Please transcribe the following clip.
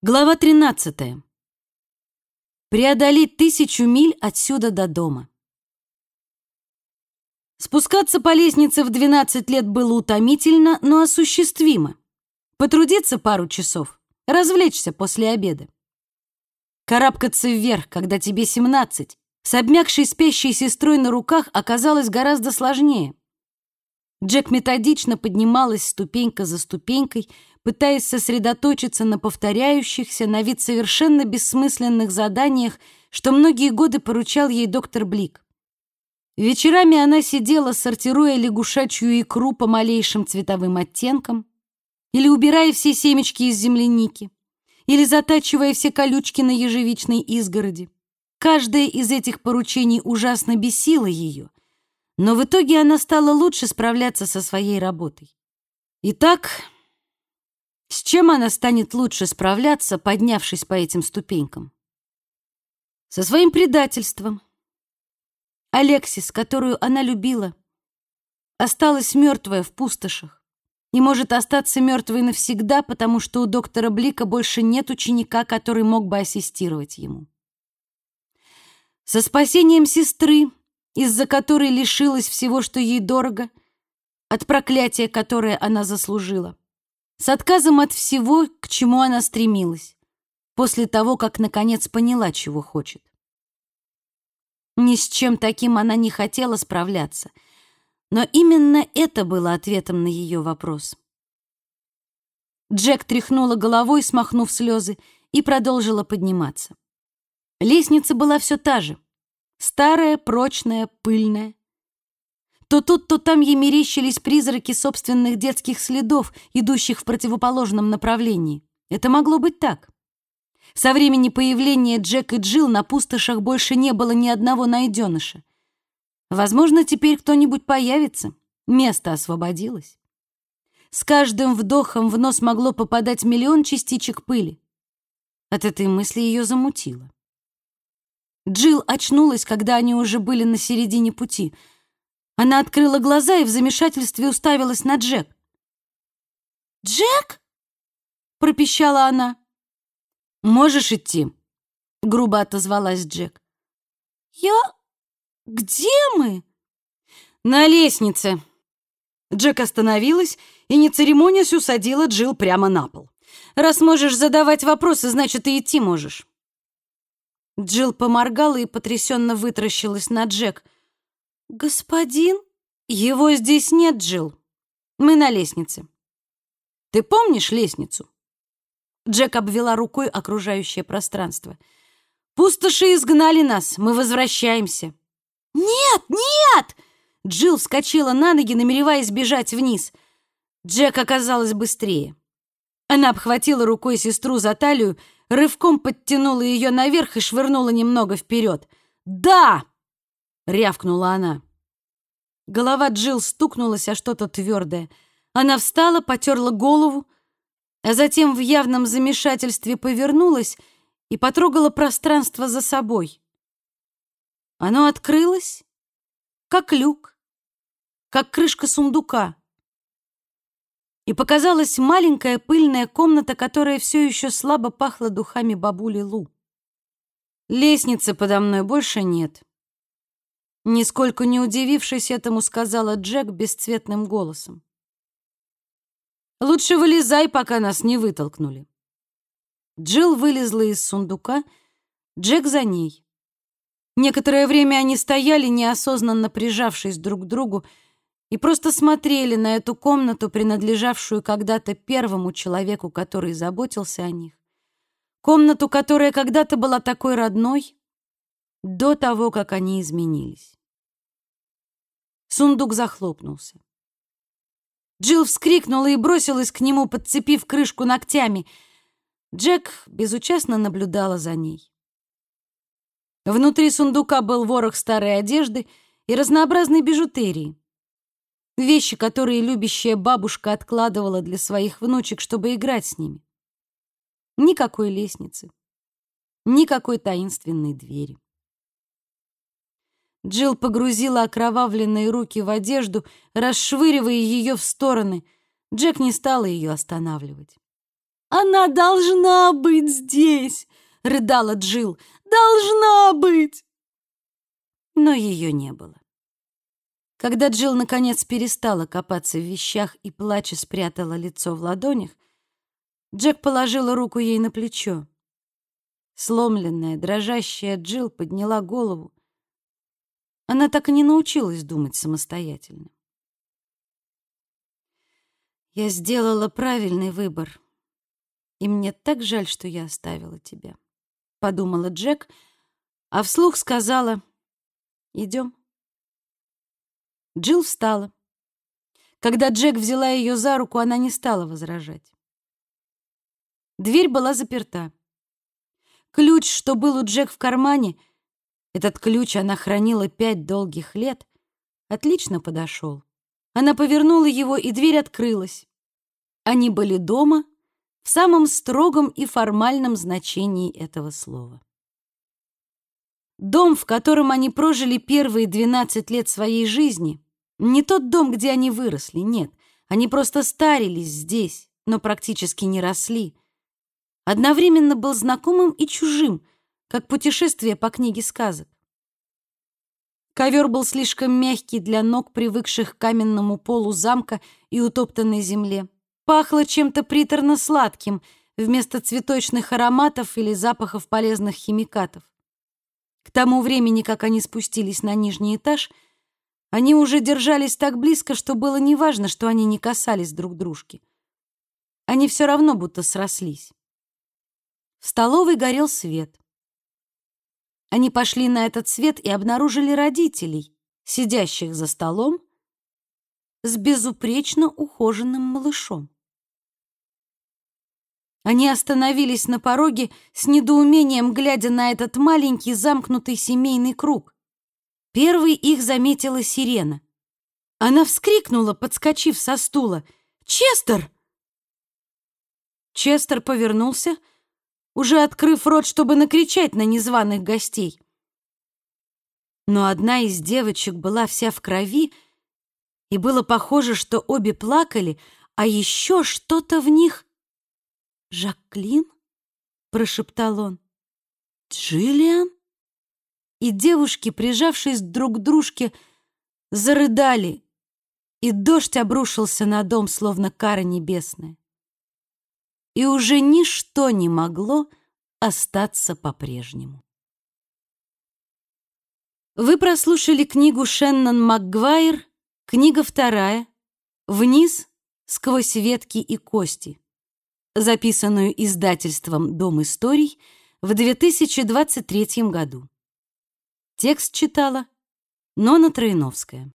Глава 13. Преодолеть тысячу миль отсюда до дома. Спускаться по лестнице в 12 лет было утомительно, но осуществимо. Потрудиться пару часов, развлечься после обеда. Карабкаться вверх, когда тебе 17, с обмякшей спящей сестрой на руках оказалось гораздо сложнее. Джек методично поднималась ступенька за ступенькой, пытаясь сосредоточиться на повторяющихся, на вид совершенно бессмысленных заданиях, что многие годы поручал ей доктор Блик. Вечерами она сидела, сортируя лягушачью икру по малейшим цветовым оттенкам, или убирая все семечки из земляники, или затачивая все колючки на ежевичной изгороди. Каждое из этих поручений ужасно бесило ее, но в итоге она стала лучше справляться со своей работой. Итак, с чем она станет лучше справляться, поднявшись по этим ступенькам? Со своим предательством. Алексис, которую она любила, осталась мертвая в пустошах и может остаться мертвой навсегда, потому что у доктора Блика больше нет ученика, который мог бы ассистировать ему. Со спасением сестры, из-за которой лишилась всего, что ей дорого, от проклятия, которое она заслужила с отказом от всего, к чему она стремилась, после того, как наконец поняла, чего хочет. Ни с чем таким она не хотела справляться, но именно это было ответом на ее вопрос. Джек тряхнула головой, смахнув слезы, и продолжила подниматься. Лестница была все та же. Старая, прочная, пыльная. То тут, то там ей мерещились призраки собственных детских следов, идущих в противоположном направлении. Это могло быть так. Со времени появления Джек и Джилл на пустошах больше не было ни одного найденыша. Возможно, теперь кто-нибудь появится. Место освободилось. С каждым вдохом в нос могло попадать миллион частичек пыли. От этой мысли ее замутило. Джилл очнулась, когда они уже были на середине пути — она открыла глаза и в замешательстве уставилась на Джек. «Джек?» — пропищала она. «Можешь идти?» — грубо отозвалась Джек. «Я... где мы?» «На лестнице». Джек остановилась и, не церемонясь, усадила Джилл прямо на пол. «Раз можешь задавать вопросы, значит, и идти можешь». Джилл поморгала и потрясенно вытаращилась на Джек — «Господин?» «Его здесь нет, Джилл. Мы на лестнице. Ты помнишь лестницу?» Джек обвела рукой окружающее пространство. «Пустоши изгнали нас. Мы возвращаемся». «Нет, нет!» Джилл вскочила на ноги, намереваясь бежать вниз. Джек оказалась быстрее. Она обхватила рукой сестру за талию, рывком подтянула ее наверх и швырнула немного вперед. «Да!» Рявкнула она. Голова Джил стукнулась о что-то твердое. Она встала, потерла голову, а затем в явном замешательстве повернулась и потрогала пространство за собой. Оно открылось, как люк, как крышка сундука. И показалась маленькая пыльная комната, которая все еще слабо пахла духами бабули Лу. Лестницы подо мной больше нет. Нисколько не удивившись этому, сказала Джек бесцветным голосом. «Лучше вылезай, пока нас не вытолкнули». Джилл вылезла из сундука, Джек за ней. Некоторое время они стояли, неосознанно прижавшись друг к другу, и просто смотрели на эту комнату, принадлежавшую когда-то первому человеку, который заботился о них. Комнату, которая когда-то была такой родной, до того, как они изменились. Сундук захлопнулся. Джилл вскрикнула и бросилась к нему, подцепив крышку ногтями. Джек безучастно наблюдала за ней. Внутри сундука был ворох старой одежды и разнообразной бижутерии. Вещи, которые любящая бабушка откладывала для своих внучек, чтобы играть с ними. Никакой лестницы, никакой таинственной двери. Джилл погрузила окровавленные руки в одежду, расшвыривая ее в стороны. Джек не стала ее останавливать. Она должна быть здесь!» — рыдала Джил. «Должна быть!» Но ее не было. Когда Джил наконец перестала копаться в вещах и плача спрятала лицо в ладонях, Джек положила руку ей на плечо. Сломленная, дрожащая Джил подняла голову. Она так и не научилась думать самостоятельно. «Я сделала правильный выбор, и мне так жаль, что я оставила тебя», — подумала Джек, а вслух сказала «Идем». Джилл встала. Когда Джек взяла ее за руку, она не стала возражать. Дверь была заперта. Ключ, что был у Джек в кармане, этот ключ она хранила пять долгих лет, отлично подошел. Она повернула его, и дверь открылась. Они были дома в самом строгом и формальном значении этого слова. Дом, в котором они прожили первые 12 лет своей жизни, не тот дом, где они выросли, нет. Они просто старились здесь, но практически не росли. Одновременно был знакомым и чужим, как путешествие по книге сказок. Ковер был слишком мягкий для ног, привыкших к каменному полу замка и утоптанной земле. Пахло чем-то приторно-сладким вместо цветочных ароматов или запахов полезных химикатов. К тому времени, как они спустились на нижний этаж — они уже держались так близко, что было неважно, что они не касались друг дружки. Они все равно будто срослись. В столовой горел свет. Они пошли на этот свет и обнаружили родителей, сидящих за столом с безупречно ухоженным малышом. Они остановились на пороге с недоумением, глядя на этот маленький замкнутый семейный круг. Первой их заметила сирена. Она вскрикнула, подскочив со стула. «Честер!» Честер повернулся, уже открыв рот, чтобы накричать на незваных гостей. Но одна из девочек была вся в крови, и было похоже, что обе плакали, а еще что-то в них... «Жаклин?» — прошептал он. «Джиллиан?» и девушки, прижавшись друг к дружке, зарыдали, и дождь обрушился на дом, словно кара небесная. И уже ничто не могло остаться по-прежнему. Вы прослушали книгу Шеннон Макгвайр, книга вторая, «Вниз сквозь ветки и кости», записанную издательством «Дом историй» в 2023 году. Текст читала Нона Троиновская.